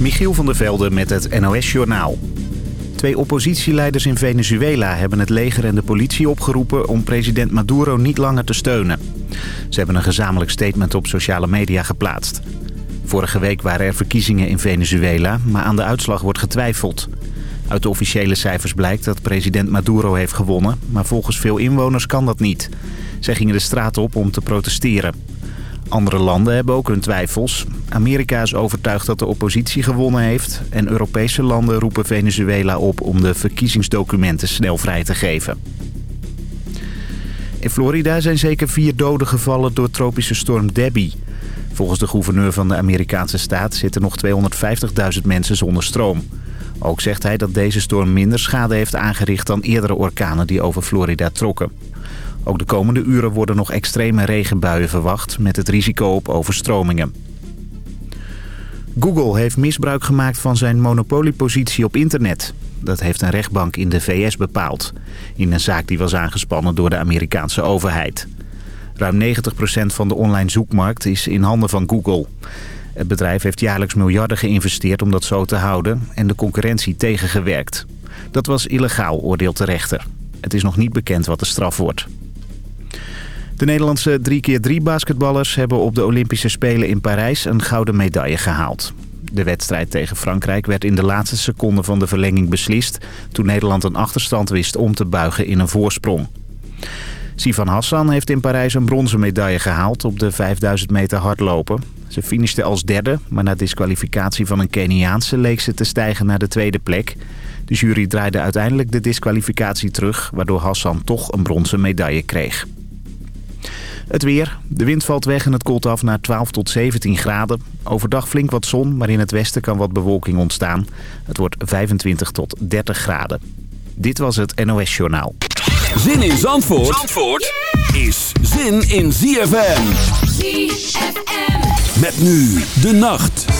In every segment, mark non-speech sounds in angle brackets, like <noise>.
Michiel van der Velde met het NOS-journaal. Twee oppositieleiders in Venezuela hebben het leger en de politie opgeroepen... om president Maduro niet langer te steunen. Ze hebben een gezamenlijk statement op sociale media geplaatst. Vorige week waren er verkiezingen in Venezuela, maar aan de uitslag wordt getwijfeld. Uit de officiële cijfers blijkt dat president Maduro heeft gewonnen... maar volgens veel inwoners kan dat niet. Zij gingen de straat op om te protesteren. Andere landen hebben ook hun twijfels. Amerika is overtuigd dat de oppositie gewonnen heeft... en Europese landen roepen Venezuela op om de verkiezingsdocumenten snel vrij te geven. In Florida zijn zeker vier doden gevallen door tropische storm Debbie. Volgens de gouverneur van de Amerikaanse staat zitten nog 250.000 mensen zonder stroom. Ook zegt hij dat deze storm minder schade heeft aangericht dan eerdere orkanen die over Florida trokken. Ook de komende uren worden nog extreme regenbuien verwacht met het risico op overstromingen. Google heeft misbruik gemaakt van zijn monopoliepositie op internet. Dat heeft een rechtbank in de VS bepaald. In een zaak die was aangespannen door de Amerikaanse overheid. Ruim 90% van de online zoekmarkt is in handen van Google. Het bedrijf heeft jaarlijks miljarden geïnvesteerd om dat zo te houden... en de concurrentie tegengewerkt. Dat was illegaal, oordeelt de rechter. Het is nog niet bekend wat de straf wordt. De Nederlandse 3x3 basketballers hebben op de Olympische Spelen in Parijs een gouden medaille gehaald. De wedstrijd tegen Frankrijk werd in de laatste seconde van de verlenging beslist... toen Nederland een achterstand wist om te buigen in een voorsprong. Sivan Hassan heeft in Parijs een bronzen medaille gehaald op de 5000 meter hardlopen. Ze finishte als derde, maar na disqualificatie van een Keniaanse leek ze te stijgen naar de tweede plek. De jury draaide uiteindelijk de disqualificatie terug, waardoor Hassan toch een bronzen medaille kreeg. Het weer. De wind valt weg en het koelt af naar 12 tot 17 graden. Overdag flink wat zon, maar in het westen kan wat bewolking ontstaan. Het wordt 25 tot 30 graden. Dit was het NOS Journaal. Zin in Zandvoort, Zandvoort is zin in ZFM. ZFM. Met nu de nacht.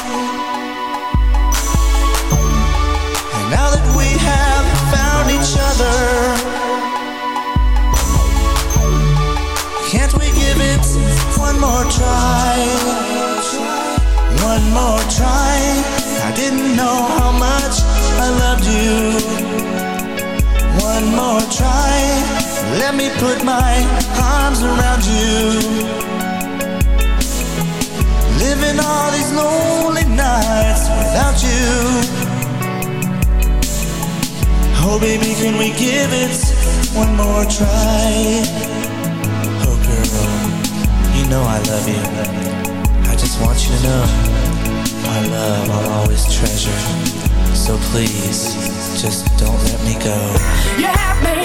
Can we give it one more try? Oh, girl, you know I love you. I just want you to know my love I'll always treasure. So please just don't let me go. You have me,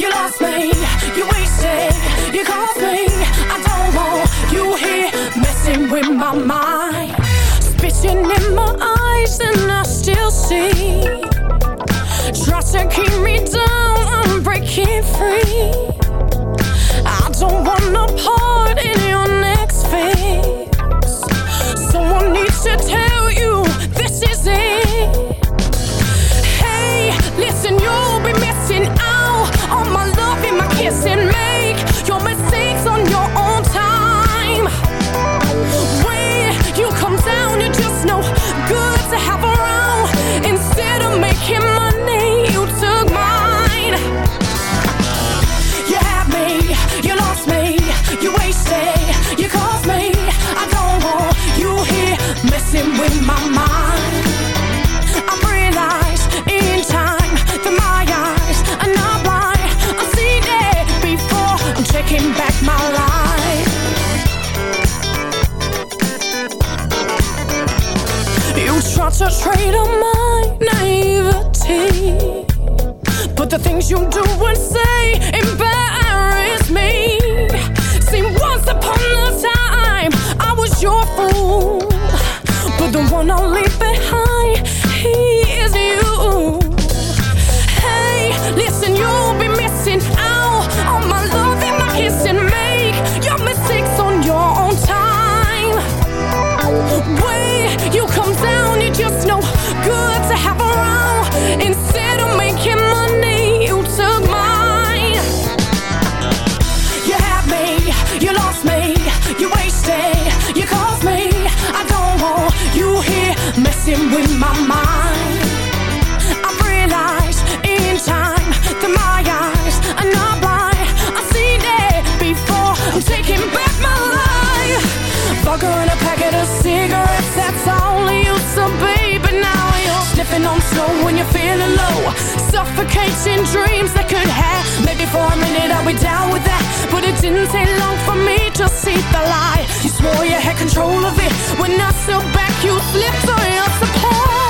you lost me, you wasted, you cost me. I don't want you here messing with my mind. Spitting in my eyes and I still see. Try to keep me down, I'm breaking free. I don't want no part in your next phase. Someone needs to tell trade on my naivety, but the things you do and say embarrass me. See, once upon a time, I was your fool, but the one I'll leave suffocating dreams that could have. Maybe for a minute I'll be down with that. But it didn't take long for me to see the light. You swore you had control of it. When I stood back, you slipped on your supply.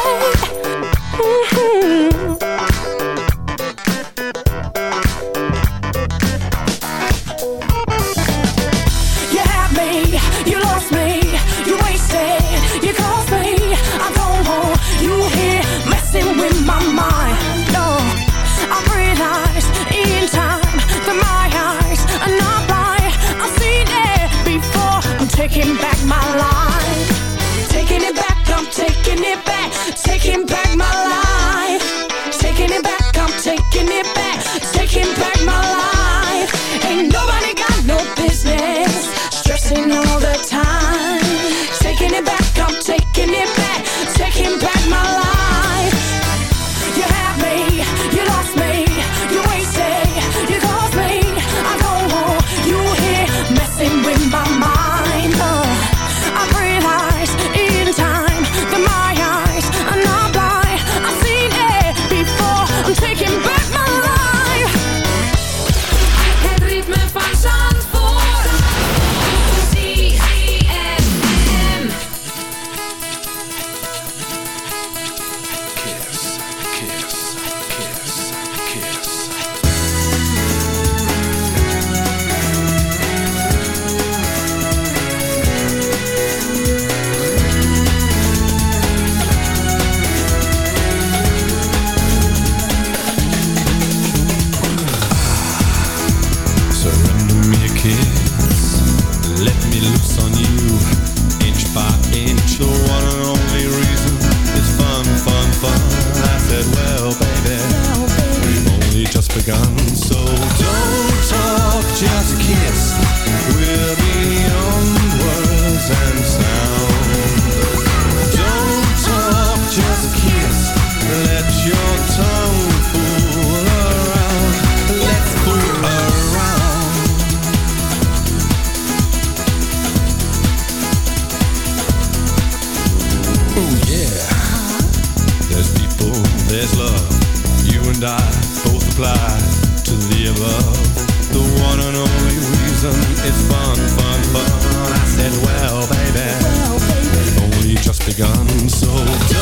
the one and only reason it's fun, fun, fun. I said, well, baby, well, baby. only just begun, so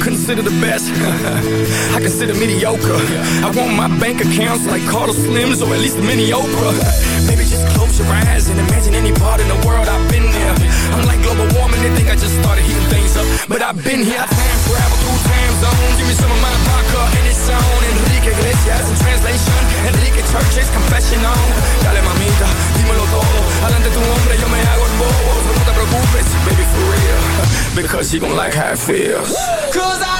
Consider the best? <laughs> I consider mediocre. I want my bank accounts like Carlos Slims or at least mini Oprah. Maybe just close your eyes and imagine any part in the world I've been there. I'm like global warming, they think I just started heating things up. But I've been here, I time travel through time zones. Give me some of my vodka and it's on. Enrique Iglesias in translation. Enrique Church's confession on. Dale mamita, dímelo todo. Adelante tu hombre, yo me hago bobo. So no te preocupes, baby, for real. Because you gon' like how it feels. Cause I